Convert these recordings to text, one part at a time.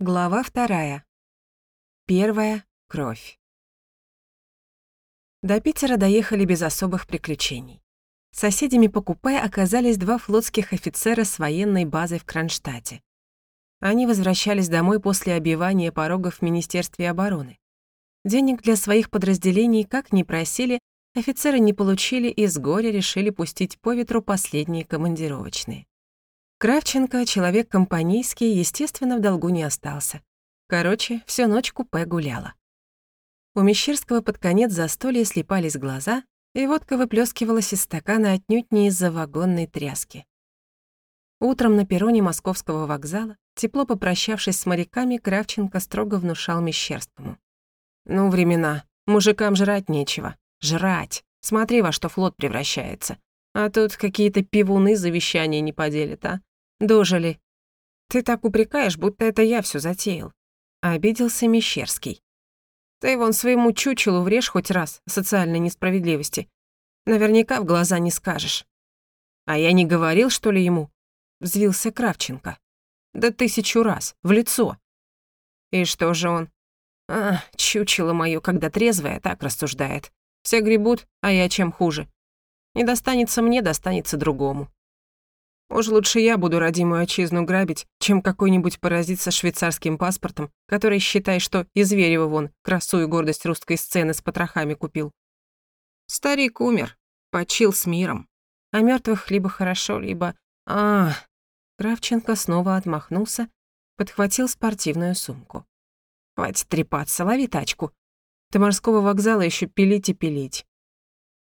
Глава вторая. Первая кровь. До Питера доехали без особых приключений. Соседями по купе оказались два флотских офицера с военной базой в Кронштадте. Они возвращались домой после обивания порогов в Министерстве обороны. Денег для своих подразделений как ни просили, офицеры не получили и с горя решили пустить по ветру последние командировочные. Кравченко, человек компанейский, естественно, в долгу не остался. Короче, всю ночь купе гуляла. У Мещерского под конец застолья слепались глаза, и водка выплескивалась из стакана отнюдь не из-за вагонной тряски. Утром на перроне московского вокзала, тепло попрощавшись с моряками, Кравченко строго внушал Мещерскому. «Ну, времена. Мужикам жрать нечего. Жрать. Смотри, во что флот превращается. А тут какие-то пивуны завещания не поделят, а? Дожили. Ты так упрекаешь, будто это я всё затеял. Обиделся Мещерский. Ты вон своему чучелу врежь хоть раз социальной несправедливости. Наверняка в глаза не скажешь. А я не говорил, что ли, ему? Взвился Кравченко. Да тысячу раз, в лицо. И что же он? А, чучело моё, когда трезвое, так рассуждает. Все гребут, а я чем хуже. Не достанется мне, достанется другому. Уж лучше я буду родимую отчизну грабить, чем какой-нибудь паразит со швейцарским паспортом, который, считай, что из Зверева вон красу и гордость русской сцены с потрохами купил. Старик умер, почил с миром. А мертвых либо хорошо, либо... а Кравченко снова отмахнулся, подхватил спортивную сумку. «Хватит трепаться, лови тачку. До морского вокзала еще пилить и пилить».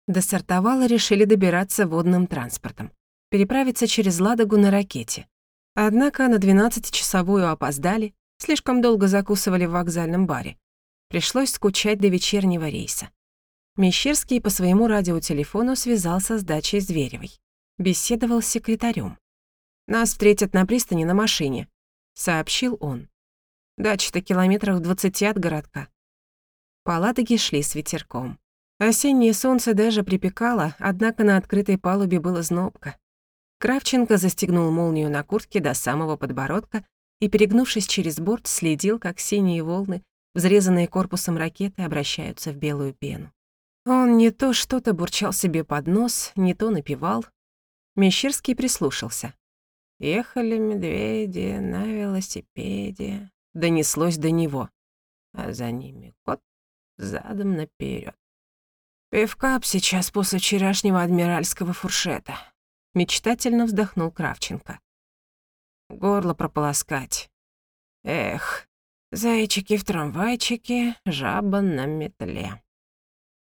До Сартовала решили добираться водным транспортом переправиться через Ладогу на ракете. Однако на 12-часовую опоздали, слишком долго закусывали в вокзальном баре. Пришлось скучать до вечернего рейса. Мещерский по своему радиотелефону связался с дачей Зверевой. Беседовал с секретарем. «Нас встретят на пристани на машине», — сообщил он. «Дача-то километров в от городка». Ладоге шли с ветерком. Осеннее солнце даже припекало, однако на открытой палубе было знобко. Кравченко застегнул молнию на куртке до самого подбородка и, перегнувшись через борт, следил, как синие волны, взрезанные корпусом ракеты, обращаются в белую пену. Он не то что-то бурчал себе под нос, не то напевал. Мещерский прислушался. «Ехали медведи на велосипеде», — донеслось до него. А за ними кот задом наперед. Пивка сейчас после вчерашнего адмиральского фуршета. Мечтательно вздохнул Кравченко. Горло прополоскать. Эх, зайчики в трамвайчике, жаба на метле.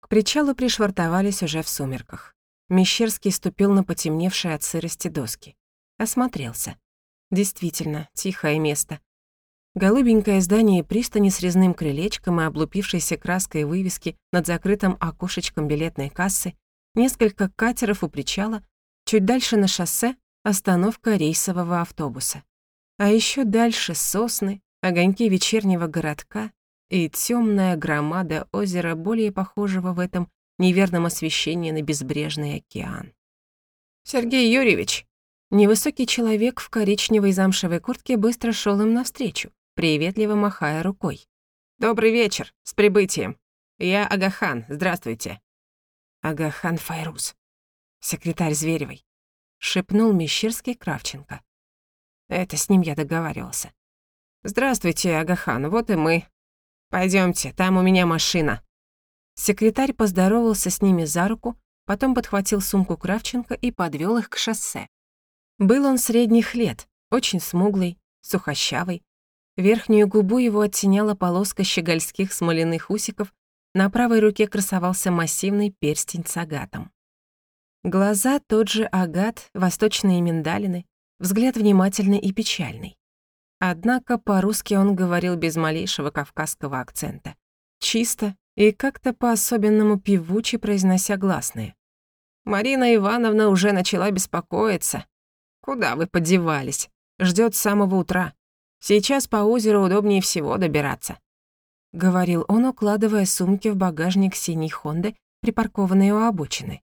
К причалу пришвартовались уже в сумерках. Мещерский ступил на потемневшие от сырости доски. Осмотрелся. Действительно, тихое место. Голубенькое здание пристани с резным крылечком и облупившейся краской вывески над закрытым окошечком билетной кассы, несколько катеров у причала, Чуть дальше на шоссе — остановка рейсового автобуса. А еще дальше сосны, огоньки вечернего городка и темная громада озера, более похожего в этом неверном освещении на безбрежный океан. «Сергей Юрьевич!» Невысокий человек в коричневой замшевой куртке быстро шел им навстречу, приветливо махая рукой. «Добрый вечер, с прибытием. Я Агахан, здравствуйте». Агахан Файрус секретарь Зверевой», — шепнул Мещерский Кравченко. Это с ним я договаривался. «Здравствуйте, Агахан, вот и мы. Пойдемте, там у меня машина». Секретарь поздоровался с ними за руку, потом подхватил сумку Кравченко и подвел их к шоссе. Был он средних лет, очень смуглый, сухощавый. Верхнюю губу его оттеняла полоска щегольских смоляных усиков, на правой руке красовался массивный перстень с агатом. Глаза тот же агат, восточные миндалины, взгляд внимательный и печальный. Однако по-русски он говорил без малейшего кавказского акцента. Чисто и как-то по-особенному певуче произнося гласные. Марина Ивановна уже начала беспокоиться. Куда вы подевались? Ждёт с самого утра. Сейчас по озеру удобнее всего добираться. Говорил он, укладывая сумки в багажник синей Хонды, припаркованной у обочины.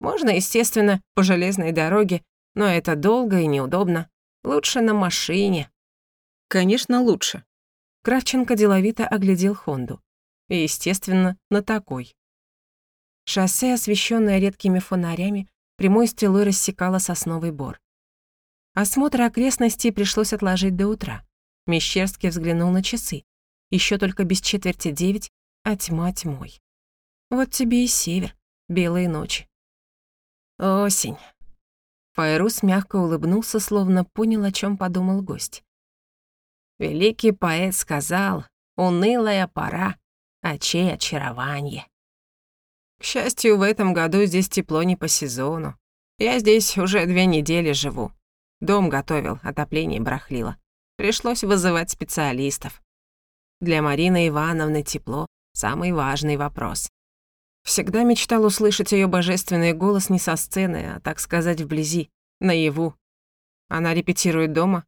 Можно, естественно, по железной дороге, но это долго и неудобно. Лучше на машине. Конечно, лучше. Кравченко деловито оглядел Хонду. И, естественно, на такой. Шоссе, освещенное редкими фонарями, прямой стрелой рассекало сосновый бор. Осмотр окрестностей пришлось отложить до утра. Мещерский взглянул на часы. Еще только без четверти девять, а тьма тьмой. Вот тебе и север, белые ночи. Осень. Файрус мягко улыбнулся, словно понял, о чем подумал гость. Великий поэт сказал, унылая пора, очей очарование. К счастью, в этом году здесь тепло не по сезону. Я здесь уже две недели живу. Дом готовил, отопление барахлило. Пришлось вызывать специалистов. Для Марины Ивановны тепло — самый важный вопрос. Всегда мечтал услышать ее божественный голос не со сцены, а, так сказать, вблизи, наяву. Она репетирует дома?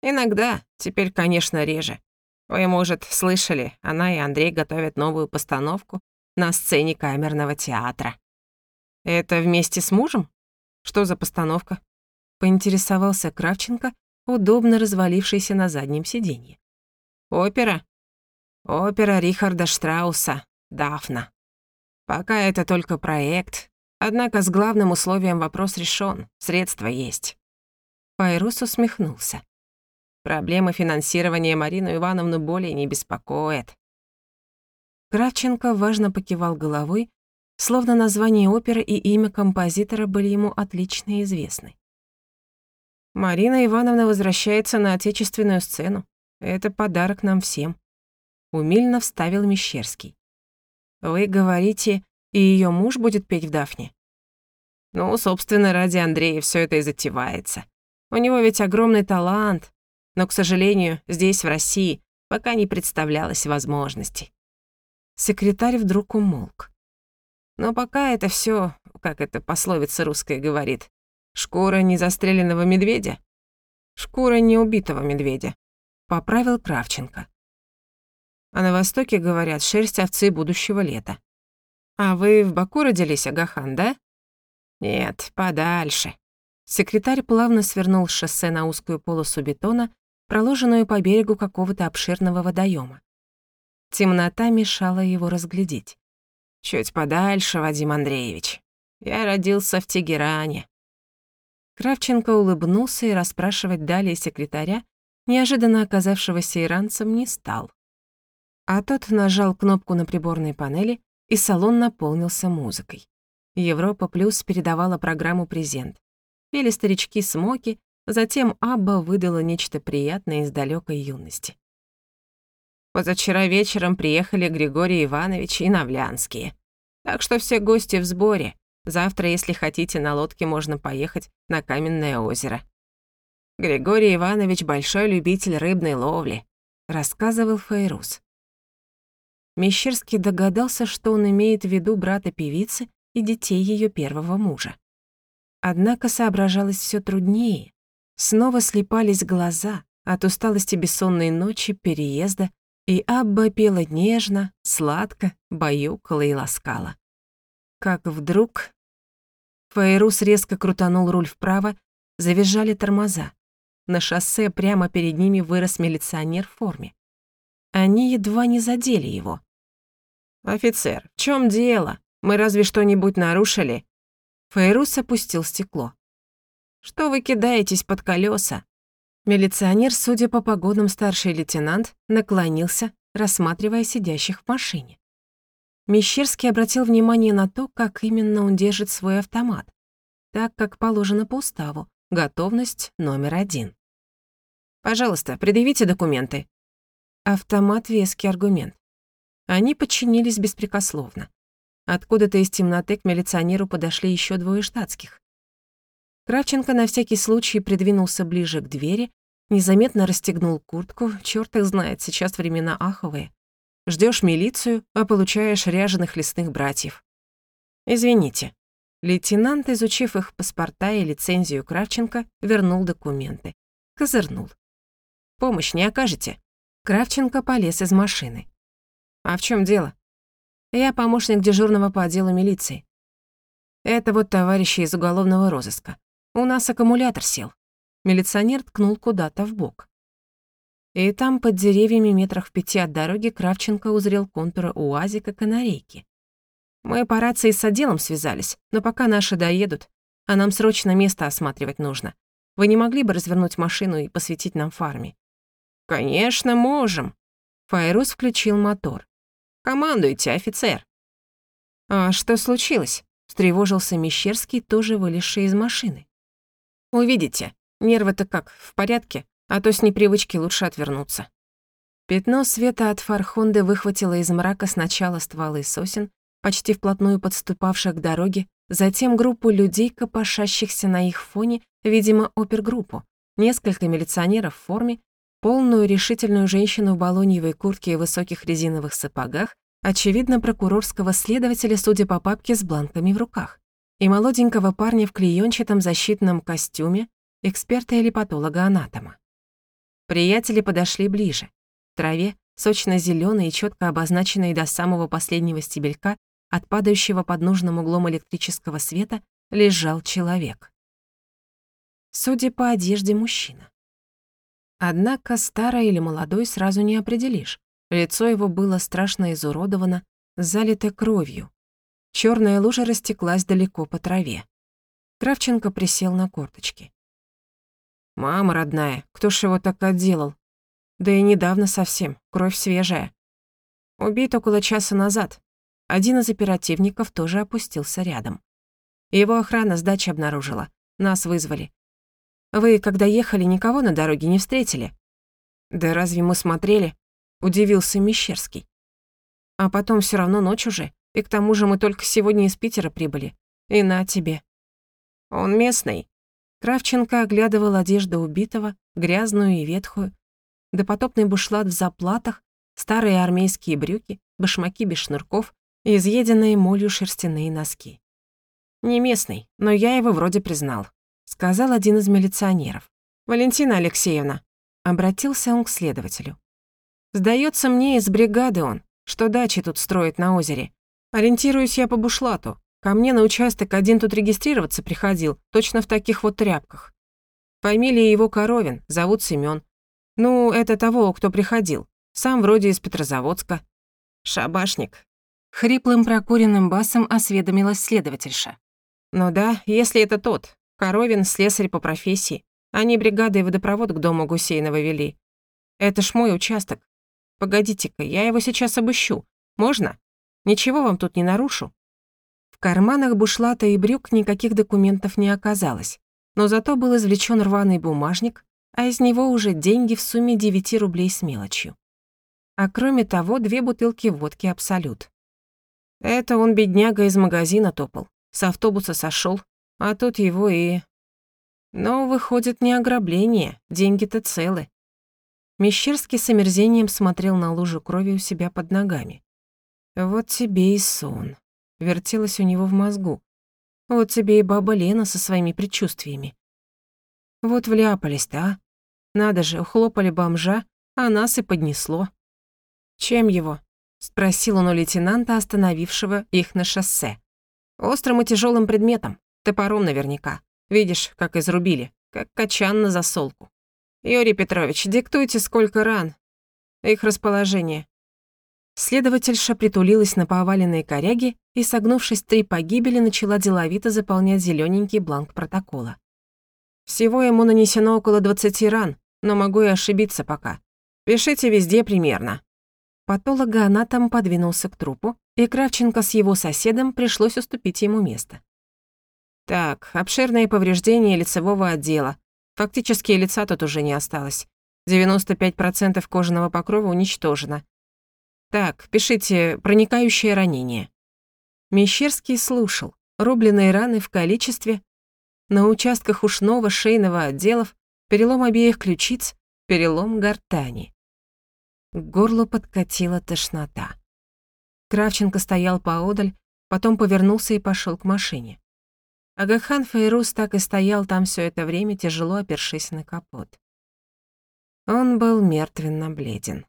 Иногда, теперь, конечно, реже. Вы, может, слышали, она и Андрей готовят новую постановку на сцене камерного театра. Это вместе с мужем? Что за постановка? Поинтересовался Кравченко, удобно развалившийся на заднем сиденье. Опера? Опера Рихарда Штрауса, «Дафна». Пока это только проект, однако с главным условием вопрос решен, средства есть. Пайрус усмехнулся. Проблемы финансирования Марину Ивановну более не беспокоят. Кравченко важно покивал головой, словно название оперы и имя композитора были ему отлично известны. Марина Ивановна возвращается на отечественную сцену. Это подарок нам всем. Умильно вставил Мещерский. Вы говорите, и ее муж будет петь в Дафне? Ну, собственно, ради Андрея все это и затевается. У него ведь огромный талант, но, к сожалению, здесь, в России, пока не представлялось возможности. Секретарь вдруг умолк. Но пока это все, как эта пословица русская говорит, шкура не застреленного медведя, шкура не убитого медведя, поправил Кравченко. А на Востоке, говорят, шерсть овцы будущего лета. А вы в Баку родились, Агахан, да? Нет, подальше. Секретарь плавно свернул шоссе на узкую полосу бетона, проложенную по берегу какого-то обширного водоема. Темнота мешала его разглядеть. Чуть подальше, Вадим Андреевич. Я родился в Тегеране. Кравченко улыбнулся и расспрашивать далее секретаря, неожиданно оказавшегося иранцем, не стал. А тот нажал кнопку на приборной панели, и салон наполнился музыкой. Европа Плюс передавала программу «Презент». Пели старички смоки, затем Абба выдала нечто приятное из далекой юности. Позавчера вечером приехали Григорий Иванович и Навлянские. Так что все гости в сборе. Завтра, если хотите, на лодке можно поехать на Каменное озеро. Григорий Иванович — большой любитель рыбной ловли, рассказывал Фейрус. Мещерский догадался, что он имеет в виду брата певицы и детей ее первого мужа. Однако соображалось все труднее. Снова слепались глаза от усталости бессонной ночи, переезда, и Абба пела нежно, сладко, баюкала и ласкала. Как вдруг... Фаерус резко крутанул руль вправо, завизжали тормоза. На шоссе прямо перед ними вырос милиционер в форме. Они едва не задели его. «Офицер, в чем дело? Мы разве что-нибудь нарушили?» Фейрус опустил стекло. «Что вы кидаетесь под колеса? Милиционер, судя по погодам старший лейтенант, наклонился, рассматривая сидящих в машине. Мещерский обратил внимание на то, как именно он держит свой автомат, так как положено по уставу, готовность номер один. «Пожалуйста, предъявите документы», Автомат — веский аргумент. Они подчинились беспрекословно. Откуда-то из темноты к милиционеру подошли еще двое штатских. Кравченко на всякий случай придвинулся ближе к двери, незаметно расстегнул куртку, чёрт их знает, сейчас времена аховые. Ждёшь милицию, а получаешь ряженых лесных братьев. Извините. Лейтенант, изучив их паспорта и лицензию Кравченко, вернул документы. Козырнул. «Помощь не окажете?» Кравченко полез из машины. «А в чем дело?» «Я помощник дежурного по отделу милиции. Это вот товарищи из уголовного розыска. У нас аккумулятор сел». Милиционер ткнул куда-то в бок. И там, под деревьями метрах в пяти от дороги, Кравченко узрел контуры УАЗика канарейки. Мы по рации с отделом связались, но пока наши доедут, а нам срочно место осматривать нужно. Вы не могли бы развернуть машину и посветить нам фарме? Конечно, можем. Файрус включил мотор. Командуйте, офицер. А что случилось? встревожился Мещерский, тоже вылезший из машины. Увидите, нервы-то как, в порядке, а то с непривычки лучше отвернуться. Пятно света от фар Хонды выхватило из мрака сначала стволы сосен, почти вплотную подступавших к дороге, затем группу людей, копошащихся на их фоне, видимо, опергруппу, несколько милиционеров в форме, полную решительную женщину в балоньевой куртке и высоких резиновых сапогах, очевидно, прокурорского следователя, судя по папке с бланками в руках, и молоденького парня в клеёнчатом защитном костюме, эксперта или патолога-анатома. Приятели подошли ближе. В траве, сочно зелёной и чётко обозначенной до самого последнего стебелька, от падающего под нужным углом электрического света лежал человек. Судя по одежде, мужчина. Однако старый или молодой сразу не определишь. Лицо его было страшно изуродовано, залито кровью. Чёрная лужа растеклась далеко по траве. Кравченко присел на корточки. «Мама родная, кто ж его так отделал? Да и недавно совсем, кровь свежая. Убит около часа назад, один из оперативников тоже опустился рядом. Его охрана сдачи обнаружила. Нас вызвали. Вы, когда ехали, никого на дороге не встретили? Да разве мы смотрели? Удивился Мещерский. А потом все равно ночь уже, и к тому же мы только сегодня из Питера прибыли. И на тебе. Он местный. Кравченко оглядывал одежду убитого, грязную и ветхую, допотопный бушлат в заплатах, старые армейские брюки, башмаки без шнурков, и изъеденные молью шерстяные носки. «Не местный, но я его вроде признал», — сказал один из милиционеров. «Валентина Алексеевна», — обратился он к следователю. «Сдается мне, из бригады он, что дачи тут строит на озере. Ориентируюсь я по бушлату. Ко мне на участок один тут регистрироваться приходил, точно в таких вот тряпках. Фамилия его Коровин, зовут Семён. Ну, это того, кто приходил. Сам вроде из Петрозаводска. Шабашник, Хриплым прокуренным басом осведомилась следовательша. «Ну да, если это тот. Коровин, слесарь по профессии. Они бригадой водопровод к дому Гусейнова вели. Это ж мой участок. Погодите-ка, я его сейчас обыщу. Можно? Ничего вам тут не нарушу?» В карманах бушлата и брюк никаких документов не оказалось, но зато был извлечен рваный бумажник, а из него уже деньги в сумме 9 рублей с мелочью. А кроме того, две бутылки водки «Абсолют». Это он, бедняга, из магазина топал, с автобуса сошел, а тут его и... Но, выходит, не ограбление, деньги-то целы. Мещерский с омерзением смотрел на лужу крови у себя под ногами. Вот тебе и сон. Вертелось у него в мозгу. Вот тебе и баба Лена со своими предчувствиями. Вот вляпались-то, а? Надо же, ухлопали бомжа, а нас и поднесло. Чем его? Спросил он у лейтенанта, остановившего их на шоссе. Острым и тяжелым предметом, топором наверняка. Видишь, как изрубили, как качан на засолку. Юрий Петрович, диктуйте, сколько ран. Их расположение. Следовательша притулилась на поваленные коряги и, согнувшись три погибели, начала деловито заполнять зелененький бланк протокола. Всего ему нанесено около 20 ран, но могу и ошибиться пока. Пишите везде примерно. Патологоанатом подвинулся к трупу, и Кравченко с его соседом пришлось уступить ему место. Так, обширные повреждения лицевого отдела. Фактически лица тут уже не осталось. 95% кожаного покрова уничтожено. Так, пишите «проникающее ранение». Мещерский слушал. Рубленные раны в количестве. На участках ушного, шейного отделов, перелом обеих ключиц, перелом гортани. К горлу подкатила тошнота. Кравченко стоял поодаль, потом повернулся и пошел к машине. Агахан Фейрус так и стоял там все это время, тяжело опершись на капот. Он был мертвенно бледен.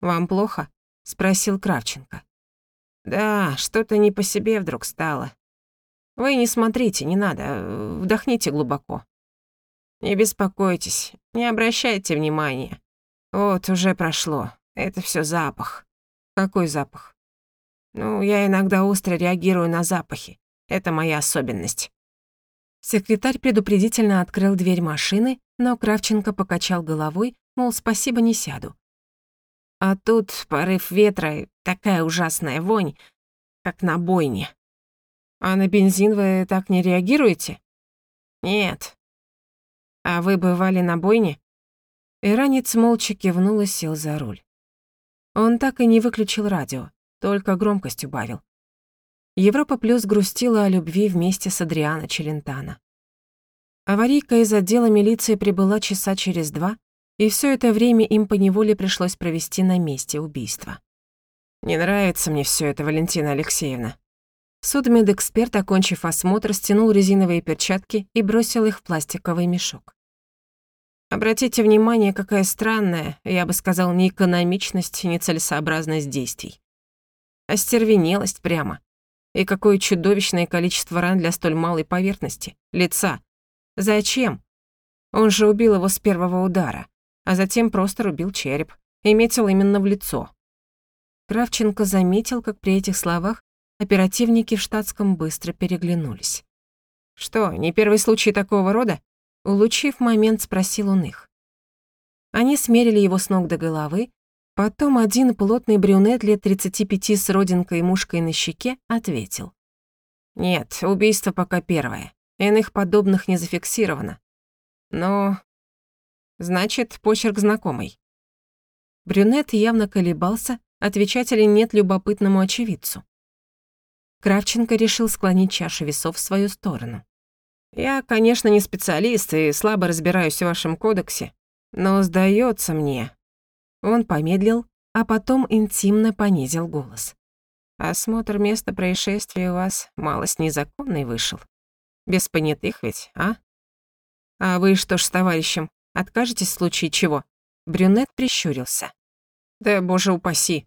«Вам плохо?» — спросил Кравченко. «Да, что-то не по себе вдруг стало. Вы не смотрите, не надо, вдохните глубоко». Не беспокойтесь, не обращайте внимания. Вот, уже прошло. Это все запах. Какой запах? Ну, я иногда остро реагирую на запахи. Это моя особенность. Секретарь предупредительно открыл дверь машины, но Кравченко покачал головой, мол, спасибо, не сяду. А тут порыв ветра, такая ужасная вонь, как на бойне. А на бензин вы так не реагируете? Нет. А вы бывали на бойне? Иранец молча кивнул и сел за руль. Он так и не выключил радио, только громкость убавил. Европа Плюс грустила о любви вместе с Адриано Челентано. Аварийка из отдела милиции прибыла часа через два, и все это время им поневоле пришлось провести на месте убийства. «Не нравится мне все это, Валентина Алексеевна». Судмедэксперт, окончив осмотр, стянул резиновые перчатки и бросил их в пластиковый мешок. Обратите внимание, какая странная, я бы сказал, неэкономичность нецелесообразность действий. Остервенелость прямо. И какое чудовищное количество ран для столь малой поверхности, лица. Зачем? Он же убил его с первого удара, а затем просто рубил череп и метил именно в лицо. Кравченко заметил, как при этих словах оперативники в штатском быстро переглянулись. «Что, не первый случай такого рода?» Улучив момент, спросил он их. Они смерили его с ног до головы, Потом один плотный брюнет лет 35 с родинкой и мушкой на щеке ответил. «Нет, убийство пока первое. Иных подобных не зафиксировано. Но... Значит, почерк знакомый». Брюнет явно колебался, отвечать или нет любопытному очевидцу. Кравченко решил склонить чашу весов в свою сторону. «Я, конечно, не специалист и слабо разбираюсь в вашем кодексе, но сдается мне, он помедлил, а потом интимно понизил голос. «Осмотр места происшествия у вас малость незаконный вышел. Без понятых ведь, а? А вы что ж с товарищем, откажетесь в случае чего?» Брюнет прищурился. «Да боже упаси.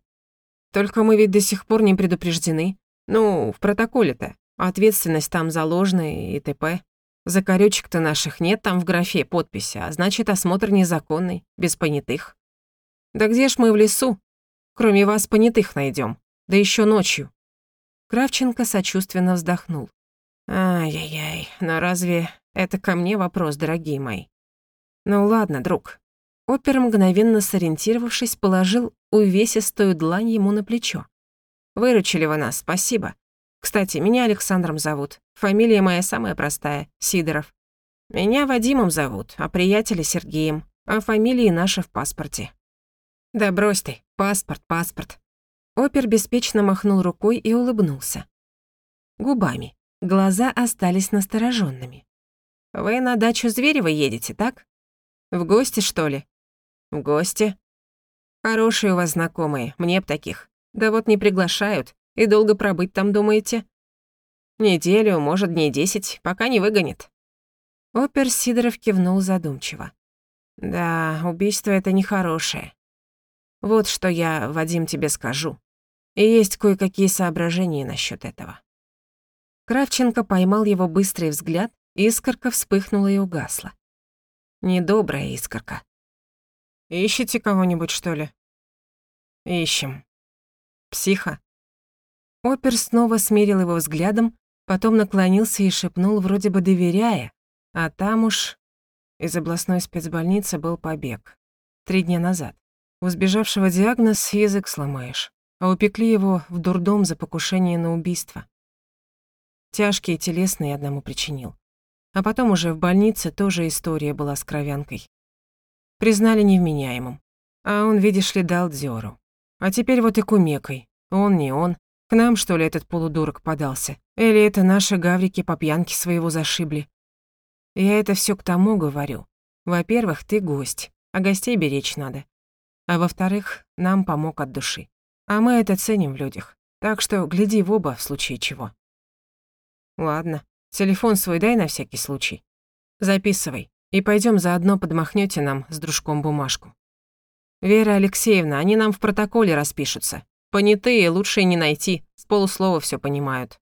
Только мы ведь до сих пор не предупреждены. Ну, в протоколе-то. Ответственность там заложена и т.п. Закорючек-то наших нет там в графе подписи, а значит, осмотр незаконный, без понятых. Да где ж мы в лесу? Кроме вас понятых найдем, да еще ночью. Кравченко сочувственно вздохнул. Ай-яй-яй, но разве это ко мне вопрос, дорогие мои? Ну ладно, друг. Опер, мгновенно сориентировавшись, положил увесистую длань ему на плечо. Выручили вы нас, спасибо. Кстати, меня Александром зовут. Фамилия моя самая простая — Сидоров. Меня Вадимом зовут, а приятеля Сергеем, а фамилии наши в паспорте. «Да брось ты, паспорт, паспорт». Опер беспечно махнул рукой и улыбнулся. Губами. Глаза остались настороженными. «Вы на дачу Зверева едете, так? В гости, что ли?» «В гости». «Хорошие у вас знакомые, мне б таких. Да вот не приглашают. И долго пробыть там, думаете?» «Неделю, может, дней десять, пока не выгонит». Опер Сидоров кивнул задумчиво. «Да, убийство это нехорошее. Вот что я, Вадим, тебе скажу. И есть кое-какие соображения насчет этого. Кравченко поймал его быстрый взгляд, искорка вспыхнула и угасла. Недобрая искорка. «Ищете кого-нибудь, что ли?» «Ищем. Психа?» Опер снова смерил его взглядом, потом наклонился и шепнул, вроде бы доверяя, а там уж... Из областной спецбольницы был побег. Три дня назад. У сбежавшего диагноз язык сломаешь, а упекли его в дурдом за покушение на убийство. Тяжкие телесные одному причинил. А потом уже в больнице тоже история была с кровянкой. Признали невменяемым. А он, видишь ли, дал дзёру. А теперь вот и кумекой. Он не он. К нам, что ли, этот полудурок подался? Или это наши гаврики по пьянке своего зашибли? Я это все к тому говорю. Во-первых, ты гость, а гостей беречь надо. А во-вторых, нам помог от души. А мы это ценим в людях. Так что гляди в оба в случае чего. Ладно, телефон свой дай на всякий случай. Записывай. И пойдем заодно подмахнете нам с дружком бумажку. Вера Алексеевна, они нам в протоколе распишутся. Понятые лучше не найти, с полуслова все понимают.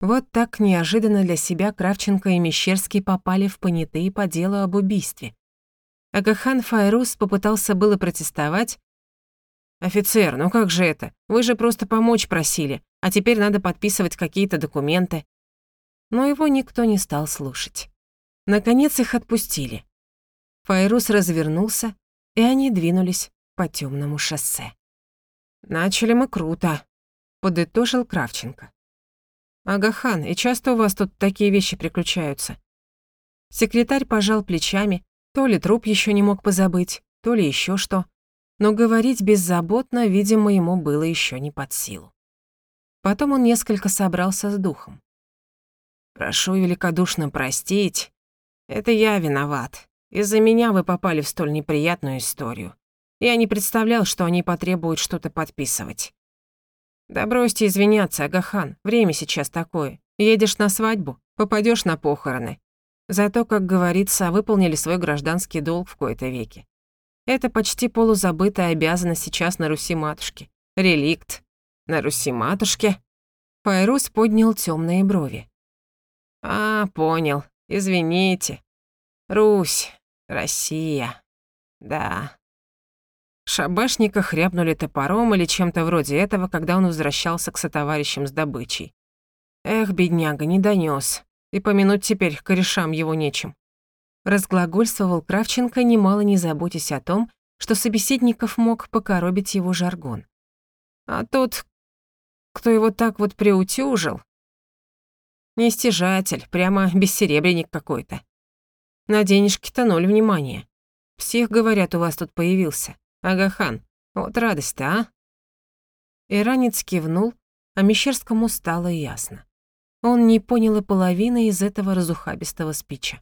Вот так неожиданно для себя Кравченко и Мещерский попали в понятые по делу об убийстве. Агахан Файрус попытался было протестовать. «Офицер, ну как же это? Вы же просто помочь просили, а теперь надо подписывать какие-то документы». Но его никто не стал слушать. Наконец их отпустили. Файрус развернулся, и они двинулись по темному шоссе. «Начали мы круто», — подытожил Кравченко. «Агахан, и часто у вас тут такие вещи приключаются?» Секретарь пожал плечами, то ли труп еще не мог позабыть, то ли еще что, но говорить беззаботно, видимо, ему было еще не под силу. Потом он несколько собрался с духом. «Прошу великодушно простить. Это я виноват. Из-за меня вы попали в столь неприятную историю. Я не представлял, что они потребуют что-то подписывать. Да бросьте извиняться, Агахан, время сейчас такое. Едешь на свадьбу, попадешь на похороны. Зато, как говорится, выполнили свой гражданский долг в кои-то веке. Это почти полузабытая обязанность сейчас на Руси-матушке. Реликт. На Руси-матушке. Файрус поднял темные брови. А, понял. Извините. Русь. Россия. Да. Шабашника хряпнули топором или чем-то вроде этого, когда он возвращался к сотоварищам с добычей. Эх, бедняга, не донёс. И помянуть теперь корешам его нечем. Разглагольствовал Кравченко, немало не заботясь о том, что собеседников мог покоробить его жаргон. А тот, кто его так вот приутюжил, нестяжатель, прямо бессеребренник какой-то. На денежки-то ноль внимания. Псих, говорят, у вас тут появился. Агахан, вот радость-то, а?» Иранец кивнул, а Мещерскому стало ясно. Он не понял и половины из этого разухабистого спича.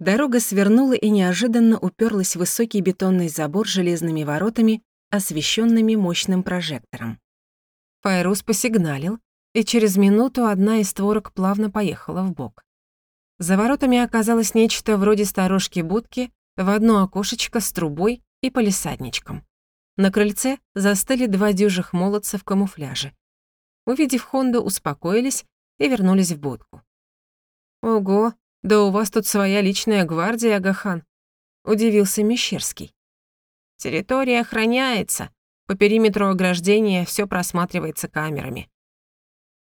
Дорога свернула и неожиданно уперлась в высокий бетонный забор с железными воротами, освещенными мощным прожектором. Файрус посигналил, и через минуту одна из створок плавно поехала в бок. За воротами оказалось нечто вроде сторожки-будки, в одно окошечко с трубой и полисадничком. На крыльце застыли два дюжих молодца в камуфляже. Увидев Хонду, успокоились и вернулись в будку. «Ого, да у вас тут своя личная гвардия, Агахан», — удивился Мещерский. «Территория охраняется, по периметру ограждения все просматривается камерами.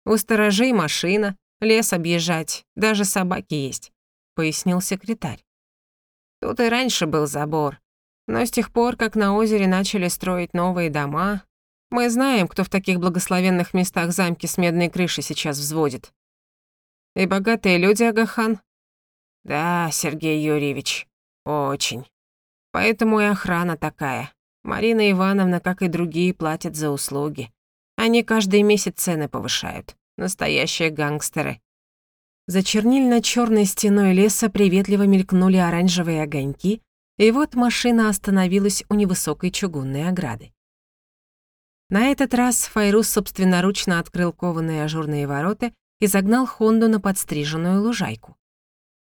У сторожей машина, лес объезжать, даже собаки есть», — пояснил секретарь. «Тут и раньше был забор, но с тех пор, как на озере начали строить новые дома, мы знаем, кто в таких благословенных местах замки с медной крышей сейчас взводит. И богатые люди, Агахан? Да, Сергей Юрьевич, очень. Поэтому и охрана такая. Марина Ивановна, как и другие, платят за услуги. Они каждый месяц цены повышают. Настоящие гангстеры. За чернильно черной стеной леса приветливо мелькнули оранжевые огоньки, и вот машина остановилась у невысокой чугунной ограды. На этот раз Файрус собственноручно открыл кованые ажурные ворота и загнал Хонду на подстриженную лужайку.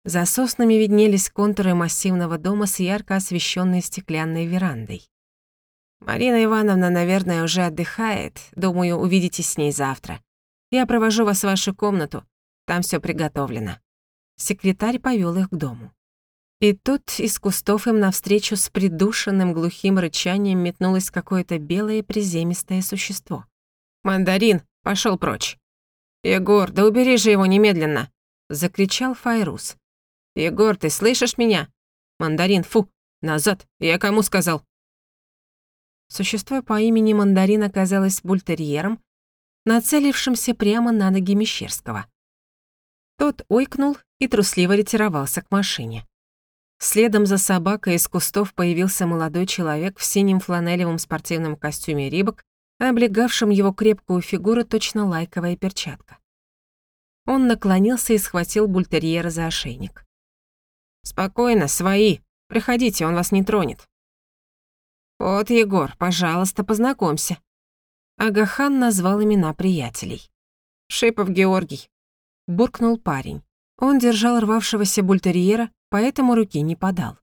За соснами виднелись контуры массивного дома с ярко освещенной стеклянной верандой. «Марина Ивановна, наверное, уже отдыхает. Думаю, увидитесь с ней завтра. Я провожу вас в вашу комнату. Там все приготовлено». Секретарь повел их к дому. И тут из кустов им навстречу с придушенным глухим рычанием метнулось какое-то белое приземистое существо. «Мандарин, пошел прочь!» «Егор, да убери же его немедленно!» — закричал Файрус. «Егор, ты слышишь меня? Мандарин, фу! Назад! Я кому сказал?» Существо по имени Мандарин оказалось бультерьером, нацелившимся прямо на ноги Мещерского. Тот ойкнул и трусливо ретировался к машине. Следом за собакой из кустов появился молодой человек в синем фланелевом спортивном костюме Рибок, облегавшем его крепкую фигуру точно лайковая перчатка. Он наклонился и схватил бультерьера за ошейник. «Спокойно, свои. Приходите, он вас не тронет». «Вот, Егор, пожалуйста, познакомься». Агахан назвал имена приятелей. «Шипов Георгий», — буркнул парень. Он держал рвавшегося бультерьера, поэтому руки не подал.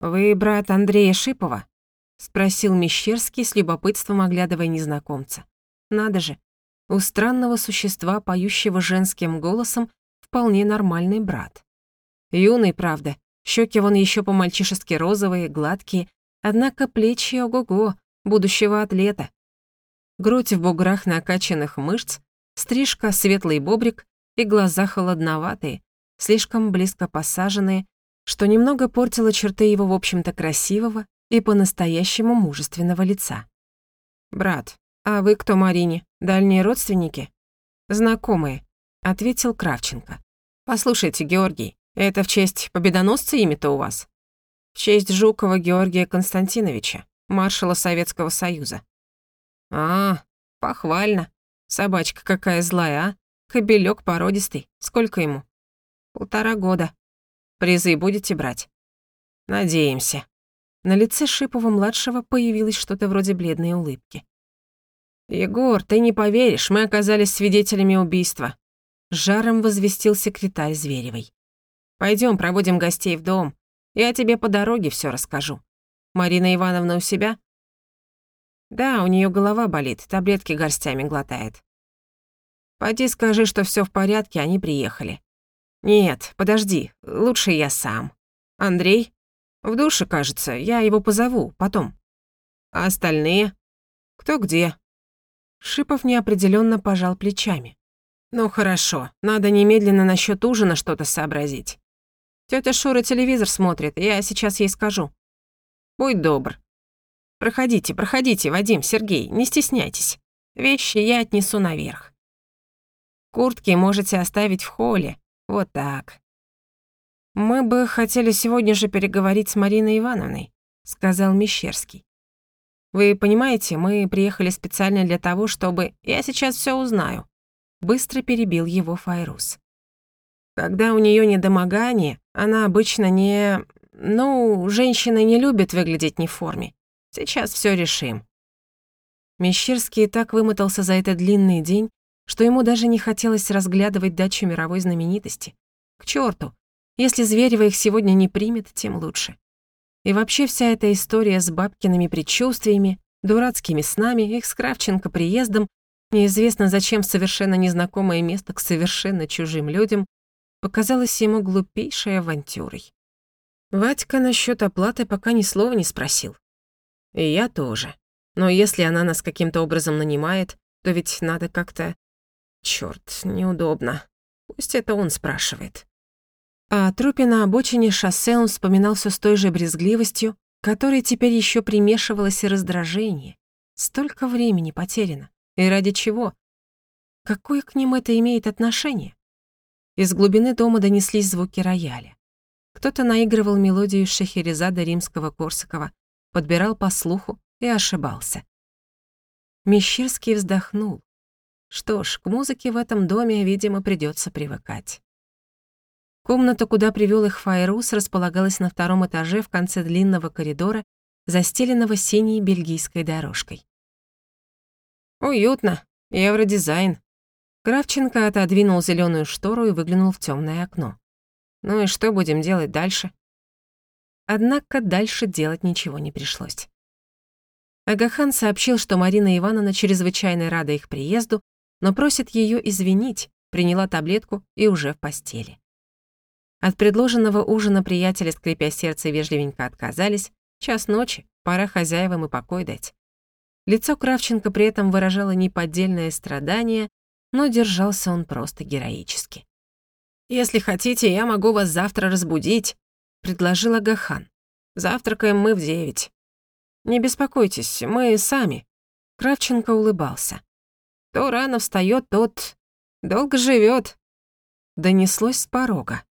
«Вы брат Андрея Шипова?» — спросил Мещерский с любопытством, оглядывая незнакомца. «Надо же, у странного существа, поющего женским голосом, вполне нормальный брат. Юный, правда, щеки вон еще по-мальчишески розовые, гладкие, однако плечи ого-го, будущего атлета. Грудь в буграх накачанных мышц, стрижка, светлый бобрик и глаза холодноватые, слишком близко посаженные, что немного портило черты его, в общем-то, красивого и по-настоящему мужественного лица. «Брат, а вы кто Марине? Дальние родственники?» «Знакомые», — ответил Кравченко. «Послушайте, Георгий, это в честь победоносца имя-то у вас?» «В честь Жукова Георгия Константиновича, маршала Советского Союза». «А, похвально. Собачка какая злая, а? Кобелёк породистый. Сколько ему?» «Полтора года. Призы будете брать?» «Надеемся». На лице Шипова-младшего появилось что-то вроде бледной улыбки. «Егор, ты не поверишь, мы оказались свидетелями убийства», — жаром возвестил секретарь Зверевой. Пойдем, проводим гостей в дом. Я тебе по дороге все расскажу. Марина Ивановна у себя?» «Да, у нее голова болит, таблетки горстями глотает». «Пойди скажи, что все в порядке, они приехали». «Нет, подожди, лучше я сам. Андрей?» В душе, кажется, я его позову, потом. А остальные? Кто где? Шипов неопределенно пожал плечами. Ну хорошо, надо немедленно насчет ужина что-то сообразить. Тётя Шура телевизор смотрит, я сейчас ей скажу. Будь добр. Проходите, проходите, Вадим, Сергей, не стесняйтесь. Вещи я отнесу наверх. Куртки можете оставить в холле. Вот так. «Мы бы хотели сегодня же переговорить с Мариной Ивановной», — сказал Мещерский. «Вы понимаете, мы приехали специально для того, чтобы... Я сейчас все узнаю», — быстро перебил его Файрус. «Когда у нее недомогание, она обычно не... Ну, женщины не любят выглядеть не в форме. Сейчас все решим». Мещерский так вымотался за этот длинный день, что ему даже не хотелось разглядывать дачу мировой знаменитости. К черту! Если Зверева их сегодня не примет, тем лучше. И вообще вся эта история с бабкиными предчувствиями, дурацкими снами, их с Кравченко приездом, неизвестно зачем совершенно незнакомое место к совершенно чужим людям, показалась ему глупейшей авантюрой. Вадька насчет оплаты пока ни слова не спросил. И я тоже. Но если она нас каким-то образом нанимает, то ведь надо как-то... Чёрт, неудобно. Пусть это он спрашивает. А трупе на обочине шоссе он вспоминал все с той же брезгливостью, которой теперь еще примешивалось и раздражение. Столько времени потеряно. И ради чего? Какое к ним это имеет отношение? Из глубины дома донеслись звуки рояля. Кто-то наигрывал мелодию Шахерезада римского-корсакова, подбирал по слуху и ошибался. Мещерский вздохнул. Что ж, к музыке в этом доме, видимо, придется привыкать. Комната, куда привел их Файрус, располагалась на втором этаже в конце длинного коридора, застеленного синей бельгийской дорожкой. «Уютно. Евродизайн». Кравченко отодвинул зеленую штору и выглянул в темное окно. «Ну и что будем делать дальше?» Однако дальше делать ничего не пришлось. Агахан сообщил, что Марина Ивановна чрезвычайно рада их приезду, но просит ее извинить, приняла таблетку и уже в постели. От предложенного ужина приятели, скрипя сердце, вежливенько отказались. Час ночи, пора хозяевам и покой дать. Лицо Кравченко при этом выражало неподдельное страдание, но держался он просто героически. «Если хотите, я могу вас завтра разбудить», — предложил Агахан. «Завтракаем мы в девять». «Не беспокойтесь, мы сами». Кравченко улыбался. «Кто рано встаёт, тот долго живёт», — донеслось с порога.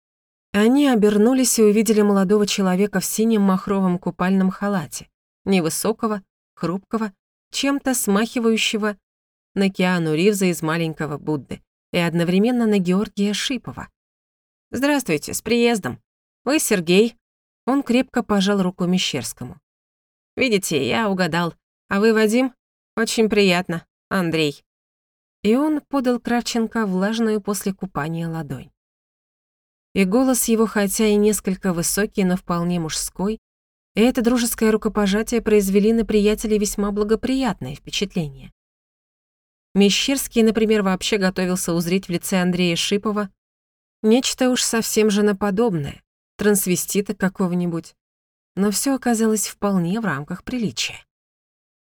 Они обернулись и увидели молодого человека в синем махровом купальном халате, невысокого, хрупкого, чем-то смахивающего на Киану Ривза из «Маленького Будды» и одновременно на Георгия Шипова. «Здравствуйте, с приездом. Вы Сергей?» Он крепко пожал руку Мещерскому. «Видите, я угадал. А вы Вадим? Очень приятно. Андрей». И он подал Кравченко влажную после купания ладонь и голос его, хотя и несколько высокий, но вполне мужской, и это дружеское рукопожатие произвели на приятелей весьма благоприятное впечатление. Мещерский, например, вообще готовился узреть в лице Андрея Шипова нечто уж совсем женоподобное, трансвестита какого-нибудь. Но все оказалось вполне в рамках приличия.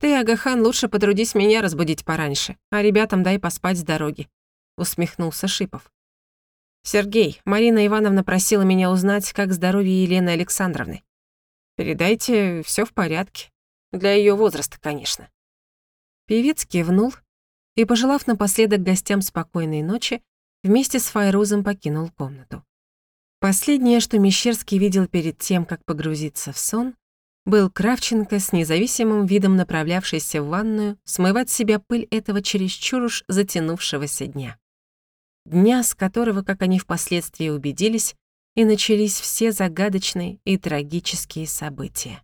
«Ты, Агахан, лучше потрудись меня разбудить пораньше, а ребятам дай поспать с дороги», — усмехнулся Шипов. «Сергей, Марина Ивановна просила меня узнать, как здоровье Елены Александровны. Передайте, все в порядке. Для ее возраста, конечно». Певец кивнул и, пожелав напоследок гостям спокойной ночи, вместе с Файрузом покинул комнату. Последнее, что Мещерский видел перед тем, как погрузиться в сон, был Кравченко с независимым видом направлявшийся в ванную смывать с себя пыль этого чересчур уж затянувшегося дня. Дня, с которого, как они впоследствии убедились, и начались все загадочные и трагические события.